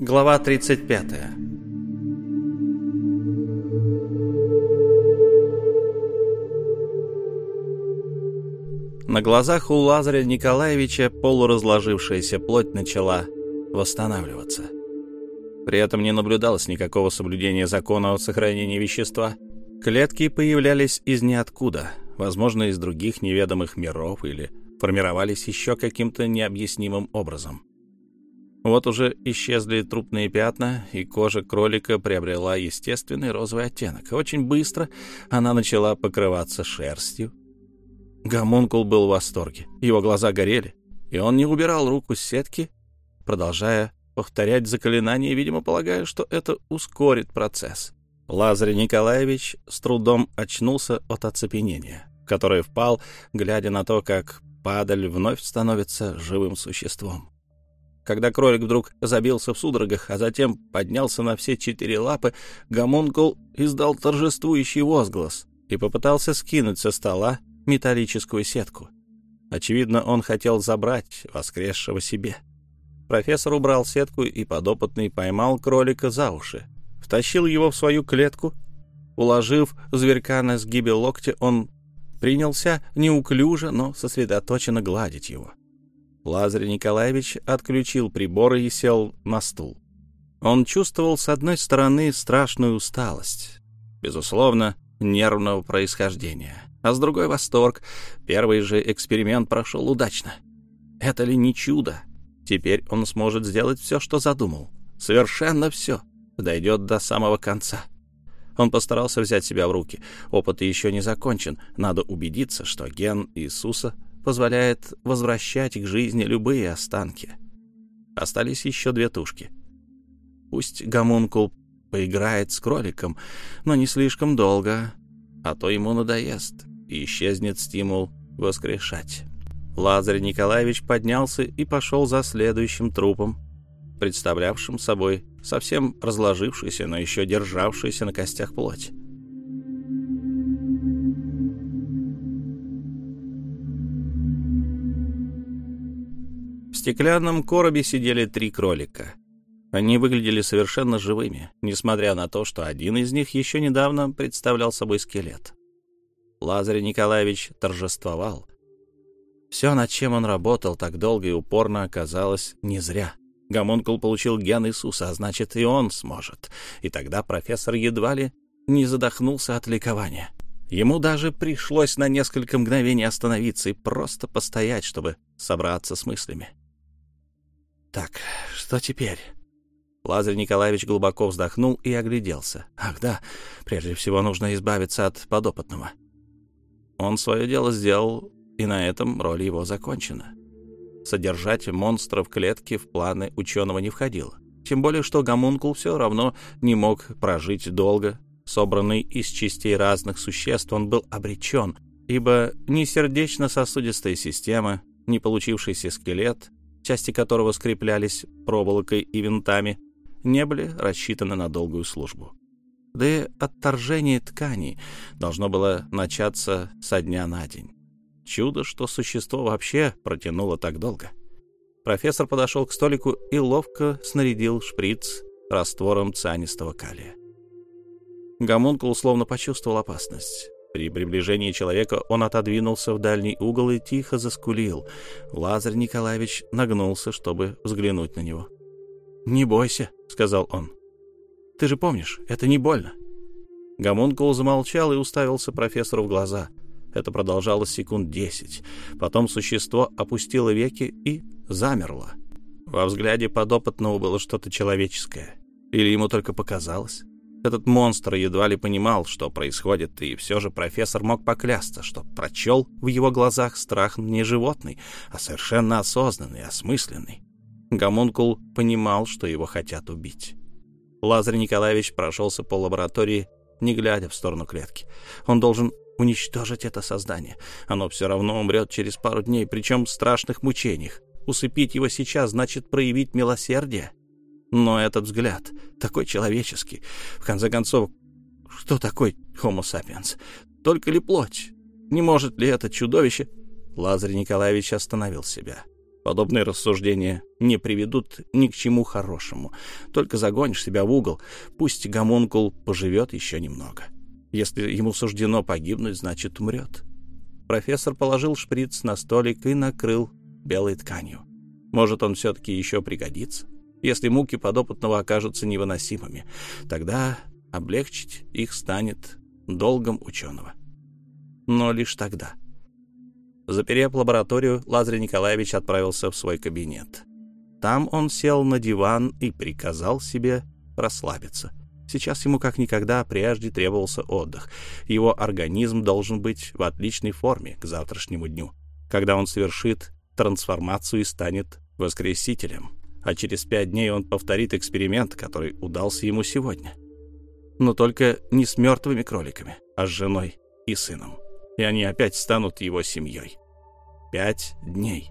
Глава 35 На глазах у Лазаря Николаевича полуразложившаяся плоть начала восстанавливаться. При этом не наблюдалось никакого соблюдения закона о сохранении вещества. Клетки появлялись из ниоткуда, возможно, из других неведомых миров или формировались еще каким-то необъяснимым образом. Вот уже исчезли трупные пятна, и кожа кролика приобрела естественный розовый оттенок. Очень быстро она начала покрываться шерстью. Гомункул был в восторге. Его глаза горели, и он не убирал руку с сетки, продолжая повторять заклинание, видимо, полагая, что это ускорит процесс. Лазарь Николаевич с трудом очнулся от оцепенения, в которое впал, глядя на то, как падаль вновь становится живым существом. Когда кролик вдруг забился в судорогах, а затем поднялся на все четыре лапы, гомункул издал торжествующий возглас и попытался скинуть со стола металлическую сетку. Очевидно, он хотел забрать воскресшего себе. Профессор убрал сетку, и подопытный поймал кролика за уши. Втащил его в свою клетку. Уложив зверька на сгибе локтя, он принялся неуклюже, но сосредоточенно гладить его. Лазарь Николаевич отключил приборы и сел на стул. Он чувствовал, с одной стороны, страшную усталость, безусловно, нервного происхождения, а с другой — восторг. Первый же эксперимент прошел удачно. Это ли не чудо? Теперь он сможет сделать все, что задумал. Совершенно все. Дойдет до самого конца. Он постарался взять себя в руки. Опыт еще не закончен. Надо убедиться, что ген Иисуса позволяет возвращать к жизни любые останки. Остались еще две тушки. Пусть гомункул поиграет с кроликом, но не слишком долго, а то ему надоест, и исчезнет стимул воскрешать. Лазарь Николаевич поднялся и пошел за следующим трупом, представлявшим собой совсем разложившийся, но еще державшийся на костях плоть. Стеклянном коробе сидели три кролика. Они выглядели совершенно живыми, несмотря на то, что один из них еще недавно представлял собой скелет. Лазарь Николаевич торжествовал. Все, над чем он работал так долго и упорно, оказалось не зря. Гомункул получил ген Иисуса, а значит, и он сможет. И тогда профессор едва ли не задохнулся от ликования. Ему даже пришлось на несколько мгновений остановиться и просто постоять, чтобы собраться с мыслями. Так, что теперь? Лазарь Николаевич глубоко вздохнул и огляделся. Ах да, прежде всего нужно избавиться от подопытного. Он свое дело сделал, и на этом роль его закончена. Содержать монстра в клетке в планы ученого не входило. Тем более, что гомункул все равно не мог прожить долго. Собранный из частей разных существ, он был обречен, ибо ни сердечно-сосудистая система, ни получившийся скелет части которого скреплялись проволокой и винтами, не были рассчитаны на долгую службу. Да и отторжение тканей должно было начаться со дня на день. Чудо, что существо вообще протянуло так долго. Профессор подошел к столику и ловко снарядил шприц раствором цианистого калия. Гомункул условно почувствовал опасность. При приближении человека он отодвинулся в дальний угол и тихо заскулил. Лазарь Николаевич нагнулся, чтобы взглянуть на него. «Не бойся», — сказал он. «Ты же помнишь, это не больно». Гомункул замолчал и уставился профессору в глаза. Это продолжалось секунд десять. Потом существо опустило веки и замерло. Во взгляде подопытного было что-то человеческое. Или ему только показалось? Этот монстр едва ли понимал, что происходит, и все же профессор мог поклясться, что прочел в его глазах страх не животный, а совершенно осознанный, осмысленный. Гомункул понимал, что его хотят убить. Лазарь Николаевич прошелся по лаборатории, не глядя в сторону клетки. Он должен уничтожить это создание. Оно все равно умрет через пару дней, причем в страшных мучениях. Усыпить его сейчас значит проявить милосердие. Но этот взгляд такой человеческий. В конце концов, что такое Homo sapiens? Только ли плоть? Не может ли это чудовище? Лазарь Николаевич остановил себя. Подобные рассуждения не приведут ни к чему хорошему. Только загонишь себя в угол, пусть гомункул поживет еще немного. Если ему суждено погибнуть, значит, умрет. Профессор положил шприц на столик и накрыл белой тканью. Может, он все-таки еще пригодится. Если муки подопытного окажутся невыносимыми, тогда облегчить их станет долгом ученого. Но лишь тогда. Заперев лабораторию, Лазарь Николаевич отправился в свой кабинет. Там он сел на диван и приказал себе расслабиться. Сейчас ему как никогда прежде требовался отдых. Его организм должен быть в отличной форме к завтрашнему дню, когда он совершит трансформацию и станет воскресителем. А через пять дней он повторит эксперимент, который удался ему сегодня. Но только не с мертвыми кроликами, а с женой и сыном. И они опять станут его семьей. Пять дней.